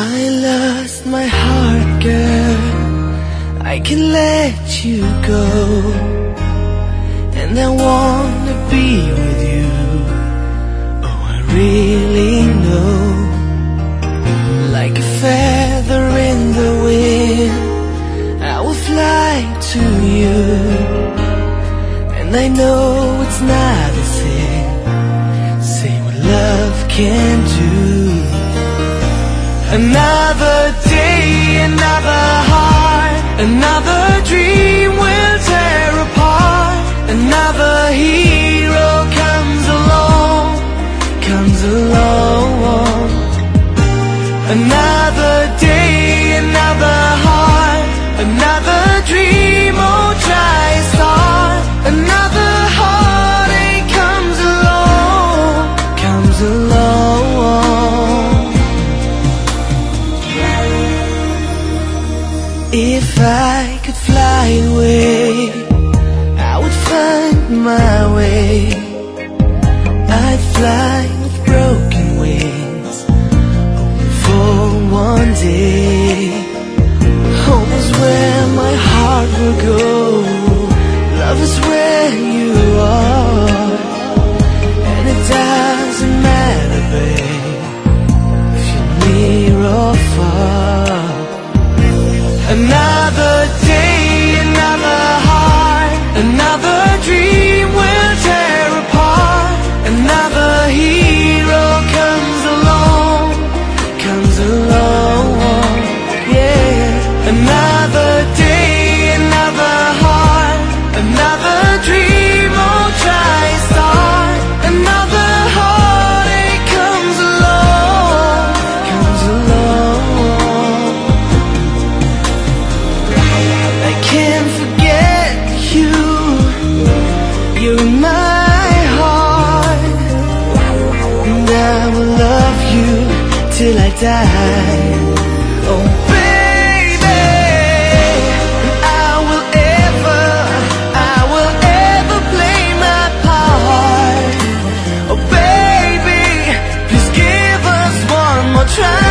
I lost my heart, girl. I can let you go. And I wanna be with you. Oh, I really know. Like a feather in the wind, I will fly to you. And I know it's not a sin. Say what love can do. Another If I could fly away, I would find my way. I'd fly with broken till I die. Oh, baby, I will ever, I will ever play my part. Oh, baby, please give us one more try.